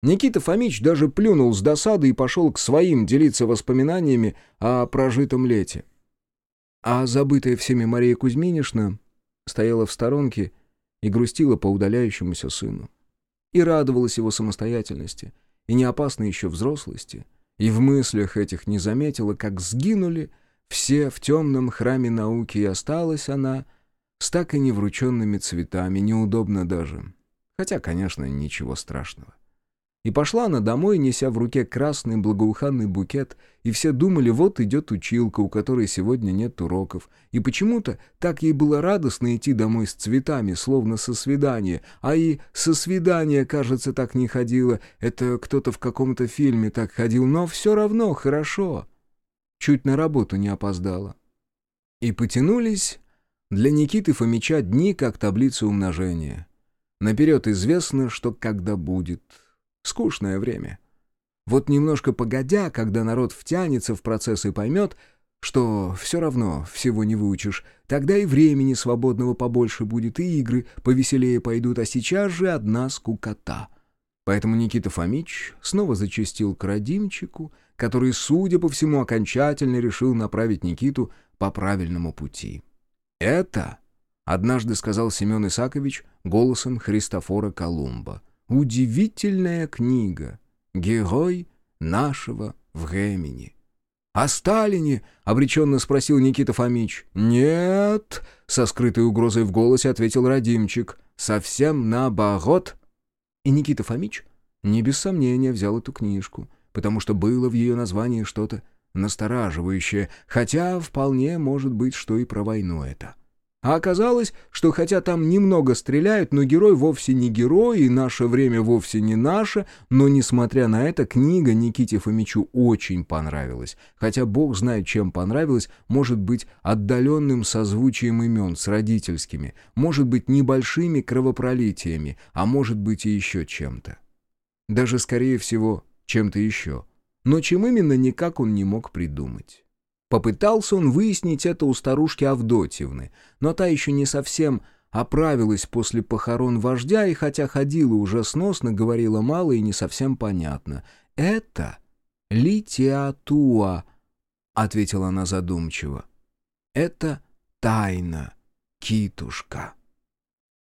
Никита Фомич даже плюнул с досады и пошел к своим делиться воспоминаниями о прожитом лете. А забытая всеми Мария Кузьминишна стояла в сторонке и грустила по удаляющемуся сыну. И радовалась его самостоятельности, и неопасной еще взрослости, и в мыслях этих не заметила, как сгинули все в темном храме науки, и осталась она с так и неврученными цветами, неудобно даже. Хотя, конечно, ничего страшного. И пошла она домой, неся в руке красный благоуханный букет, и все думали, вот идет училка, у которой сегодня нет уроков. И почему-то так ей было радостно идти домой с цветами, словно со свидания. А и со свидания, кажется, так не ходила. Это кто-то в каком-то фильме так ходил, но все равно хорошо. Чуть на работу не опоздала. И потянулись для Никиты Фомича дни, как таблица умножения. Наперед известно, что когда будет... Скучное время. Вот немножко погодя, когда народ втянется в процесс и поймет, что все равно всего не выучишь, тогда и времени свободного побольше будет, и игры повеселее пойдут, а сейчас же одна скукота. Поэтому Никита Фомич снова зачастил к родимчику, который, судя по всему, окончательно решил направить Никиту по правильному пути. «Это», — однажды сказал Семен Исакович голосом Христофора Колумба, Удивительная книга. Герой нашего времени. «О Сталине?» — обреченно спросил Никита Фомич. «Нет», — со скрытой угрозой в голосе ответил Радимчик. «Совсем наоборот». И Никита Фомич не без сомнения взял эту книжку, потому что было в ее названии что-то настораживающее, хотя вполне может быть, что и про войну это. А оказалось, что хотя там немного стреляют, но герой вовсе не герой, и наше время вовсе не наше, но, несмотря на это, книга Никите Фомичу очень понравилась. Хотя бог знает, чем понравилась, может быть, отдаленным созвучием имен с родительскими, может быть, небольшими кровопролитиями, а может быть и еще чем-то. Даже, скорее всего, чем-то еще. Но чем именно, никак он не мог придумать. Попытался он выяснить это у старушки Авдотьевны, но та еще не совсем оправилась после похорон вождя, и хотя ходила уже сносно, говорила мало и не совсем понятно. «Это литература», — ответила она задумчиво. «Это тайна, китушка».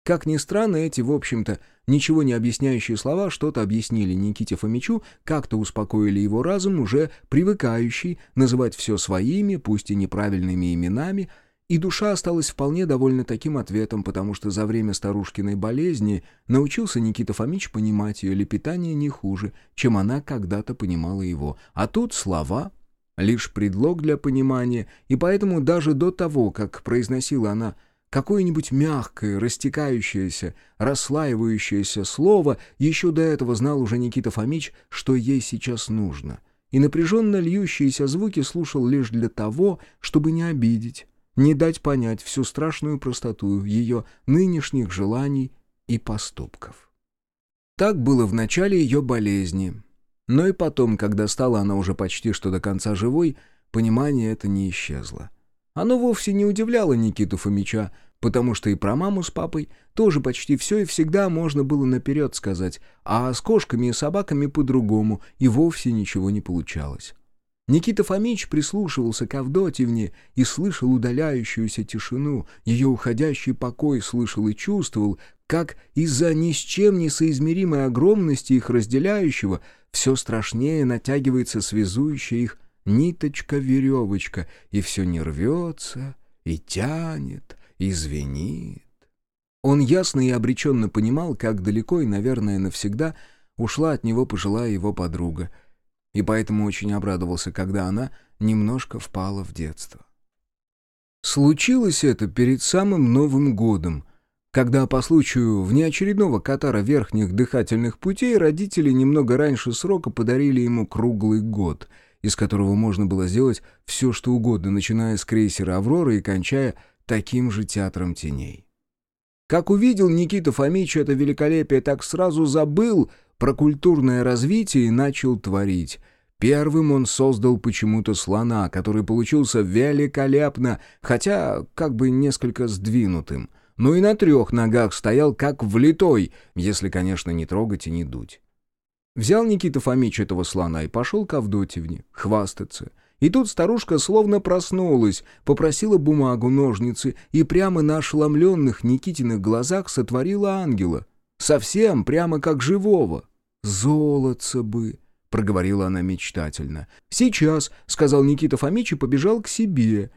Как ни странно, эти, в общем-то, ничего не объясняющие слова что-то объяснили Никите Фомичу, как-то успокоили его разум, уже привыкающий называть все своими, пусть и неправильными именами, и душа осталась вполне довольна таким ответом, потому что за время старушкиной болезни научился Никита Фомич понимать ее лепетание не хуже, чем она когда-то понимала его. А тут слова — лишь предлог для понимания, и поэтому даже до того, как произносила она Какое-нибудь мягкое, растекающееся, расслаивающееся слово еще до этого знал уже Никита Фомич, что ей сейчас нужно. И напряженно льющиеся звуки слушал лишь для того, чтобы не обидеть, не дать понять всю страшную простоту ее нынешних желаний и поступков. Так было в начале ее болезни. Но и потом, когда стала она уже почти что до конца живой, понимание это не исчезло. Оно вовсе не удивляло Никиту Фомича, потому что и про маму с папой тоже почти все и всегда можно было наперед сказать, а с кошками и собаками по-другому, и вовсе ничего не получалось. Никита Фомич прислушивался к Авдотьевне и слышал удаляющуюся тишину, ее уходящий покой слышал и чувствовал, как из-за ни с чем не соизмеримой огромности их разделяющего все страшнее натягивается связующая их ниточка-веревочка, и все не рвется, и тянет, и звенит. Он ясно и обреченно понимал, как далеко и, наверное, навсегда ушла от него пожилая его подруга, и поэтому очень обрадовался, когда она немножко впала в детство. Случилось это перед самым Новым годом, когда по случаю внеочередного катара верхних дыхательных путей родители немного раньше срока подарили ему круглый год — из которого можно было сделать все, что угодно, начиная с крейсера «Аврора» и кончая таким же театром теней. Как увидел Никита Фомич это великолепие, так сразу забыл про культурное развитие и начал творить. Первым он создал почему-то слона, который получился великолепно, хотя как бы несколько сдвинутым, но и на трех ногах стоял как влитой, если, конечно, не трогать и не дуть. Взял Никита Фомич этого слона и пошел к Авдотьевне хвастаться. И тут старушка словно проснулась, попросила бумагу, ножницы и прямо на ошеломленных Никитиных глазах сотворила ангела. Совсем прямо как живого. «Золотце бы!» — проговорила она мечтательно. «Сейчас», — сказал Никита Фомич и побежал к себе,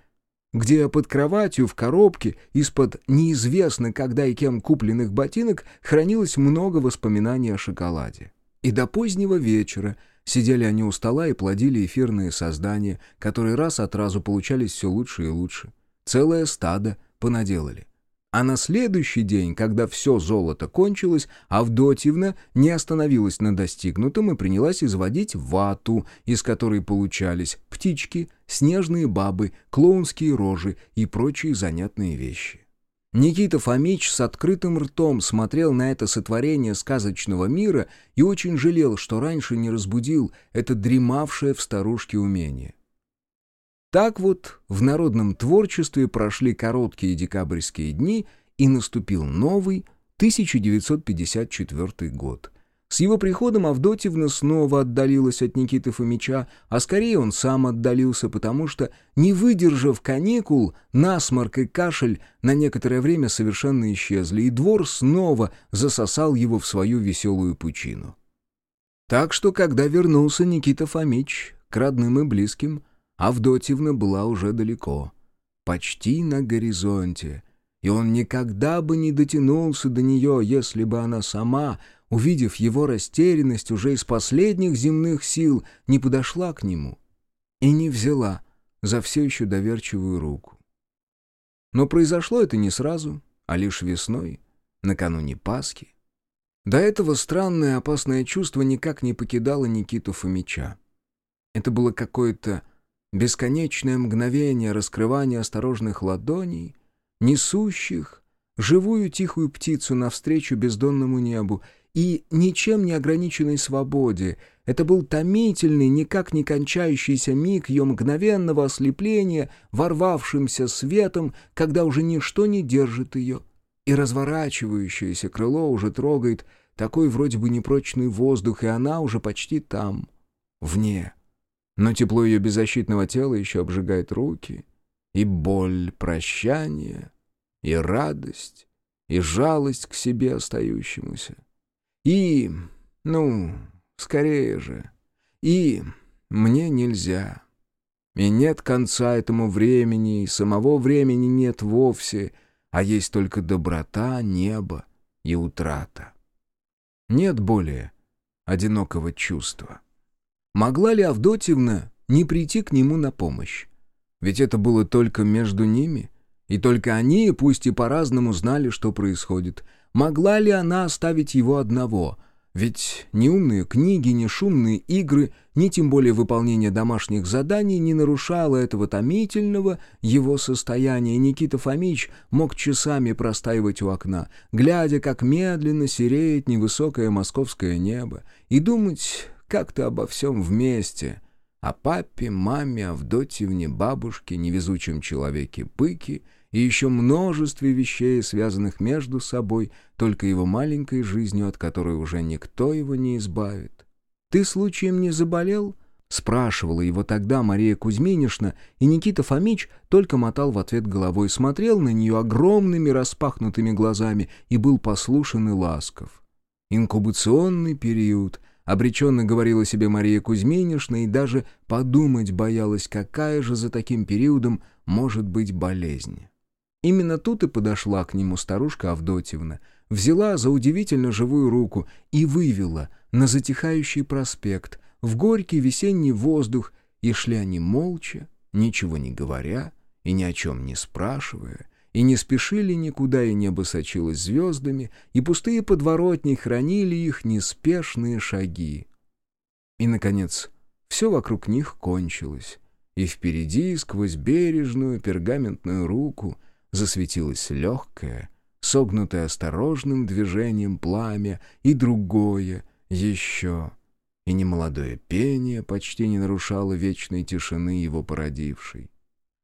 где под кроватью в коробке из-под неизвестно когда и кем купленных ботинок хранилось много воспоминаний о шоколаде. И до позднего вечера сидели они у стола и плодили эфирные создания, которые раз от разу получались все лучше и лучше. Целое стадо понаделали. А на следующий день, когда все золото кончилось, Авдотьевна не остановилась на достигнутом и принялась изводить вату, из которой получались птички, снежные бабы, клоунские рожи и прочие занятные вещи. Никита Фомич с открытым ртом смотрел на это сотворение сказочного мира и очень жалел, что раньше не разбудил это дремавшее в старушке умение. Так вот, в народном творчестве прошли короткие декабрьские дни, и наступил новый 1954 год. С его приходом Авдотьевна снова отдалилась от Никиты Фомича, а скорее он сам отдалился, потому что, не выдержав каникул, насморк и кашель на некоторое время совершенно исчезли, и двор снова засосал его в свою веселую пучину. Так что, когда вернулся Никита Фомич к родным и близким, Авдотьевна была уже далеко, почти на горизонте, и он никогда бы не дотянулся до нее, если бы она сама увидев его растерянность уже из последних земных сил, не подошла к нему и не взяла за все еще доверчивую руку. Но произошло это не сразу, а лишь весной, накануне Пасхи. До этого странное опасное чувство никак не покидало Никиту Фомича. Это было какое-то бесконечное мгновение раскрывания осторожных ладоней, несущих живую тихую птицу навстречу бездонному небу, и ничем не ограниченной свободе. Это был томительный, никак не кончающийся миг ее мгновенного ослепления, ворвавшимся светом, когда уже ничто не держит ее. И разворачивающееся крыло уже трогает такой вроде бы непрочный воздух, и она уже почти там, вне. Но тепло ее беззащитного тела еще обжигает руки, и боль прощания, и радость, и жалость к себе остающемуся. И, ну, скорее же, и мне нельзя. И нет конца этому времени, и самого времени нет вовсе, а есть только доброта, небо и утрата. Нет более одинокого чувства. Могла ли Авдотьевна не прийти к нему на помощь? Ведь это было только между ними, и только они, пусть и по-разному, знали, что происходит. Могла ли она оставить его одного — ведь ни умные книги, ни шумные игры, ни тем более выполнение домашних заданий не нарушало этого томительного его состояния. Никита Фомич мог часами простаивать у окна, глядя, как медленно сереет невысокое московское небо, и думать как-то обо всем вместе. О папе, маме, Авдотьевне, бабушке, невезучем человеке Пыке — и еще множестве вещей, связанных между собой, только его маленькой жизнью, от которой уже никто его не избавит. «Ты случаем не заболел?» — спрашивала его тогда Мария Кузьминишна, и Никита Фомич только мотал в ответ головой, смотрел на нее огромными распахнутыми глазами и был послушен и ласков. «Инкубационный период», — обреченно говорила себе Мария Кузьминишна и даже подумать боялась, какая же за таким периодом может быть болезнь. Именно тут и подошла к нему старушка Авдотьевна, взяла за удивительно живую руку и вывела на затихающий проспект, в горький весенний воздух, и шли они молча, ничего не говоря и ни о чем не спрашивая, и не спешили никуда, и небо сочилось звездами, и пустые подворотни хранили их неспешные шаги. И, наконец, все вокруг них кончилось, и впереди, сквозь бережную пергаментную руку, засветилось легкое, согнутое осторожным движением пламя, и другое, еще. И немолодое пение почти не нарушало вечной тишины его породившей.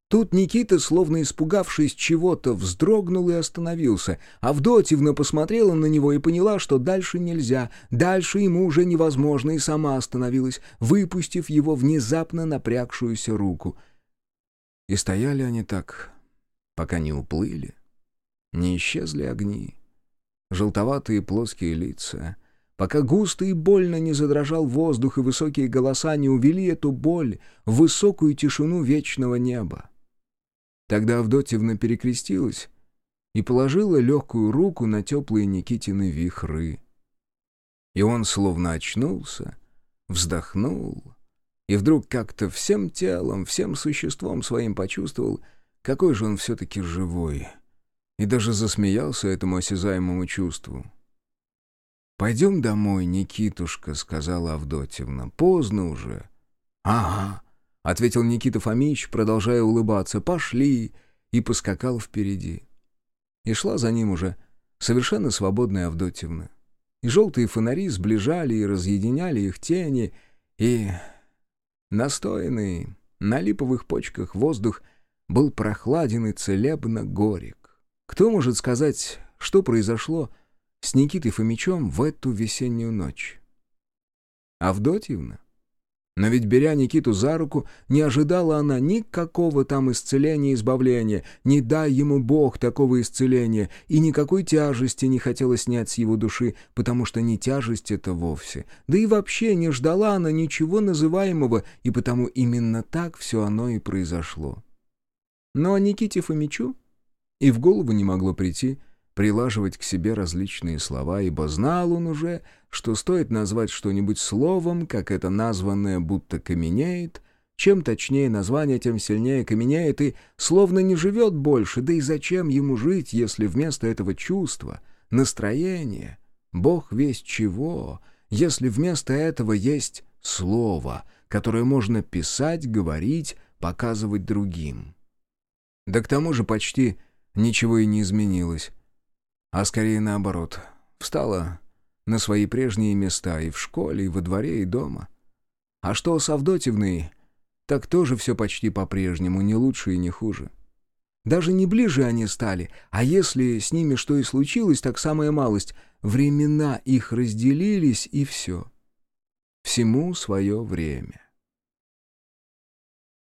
Тут Никита, словно испугавшись чего-то, вздрогнул и остановился. Авдотьевна посмотрела на него и поняла, что дальше нельзя, дальше ему уже невозможно, и сама остановилась, выпустив его внезапно напрягшуюся руку. И стояли они так пока не уплыли, не исчезли огни, желтоватые плоские лица, пока густо и больно не задрожал воздух и высокие голоса не увели эту боль в высокую тишину вечного неба. Тогда Авдотьевна перекрестилась и положила легкую руку на теплые Никитины вихры. И он словно очнулся, вздохнул, и вдруг как-то всем телом, всем существом своим почувствовал — какой же он все-таки живой. И даже засмеялся этому осязаемому чувству. «Пойдем домой, Никитушка», — сказала Авдотьевна. «Поздно уже». «Ага», — ответил Никита Фомич, продолжая улыбаться. «Пошли!» и поскакал впереди. И шла за ним уже совершенно свободная Авдотьевна. И желтые фонари сближали и разъединяли их тени, и настоянный на липовых почках воздух был прохладен и целебно горек. Кто может сказать, что произошло с Никитой Фомичом в эту весеннюю ночь? Авдотьевна? Но ведь, беря Никиту за руку, не ожидала она никакого там исцеления и избавления, не дай ему Бог такого исцеления, и никакой тяжести не хотела снять с его души, потому что не тяжесть это вовсе. Да и вообще не ждала она ничего называемого, и потому именно так все оно и произошло. Но Никите Фомичу и в голову не могло прийти прилаживать к себе различные слова, ибо знал он уже, что стоит назвать что-нибудь словом, как это названное будто каменеет, чем точнее название, тем сильнее каменеет и словно не живет больше, да и зачем ему жить, если вместо этого чувства, настроения, Бог весть чего, если вместо этого есть слово, которое можно писать, говорить, показывать другим. Да к тому же почти ничего и не изменилось. А скорее наоборот. Встала на свои прежние места и в школе, и во дворе, и дома. А что с Авдотьевной, так тоже все почти по-прежнему, не лучше и не хуже. Даже не ближе они стали, а если с ними что и случилось, так самая малость. Времена их разделились, и все. Всему свое время.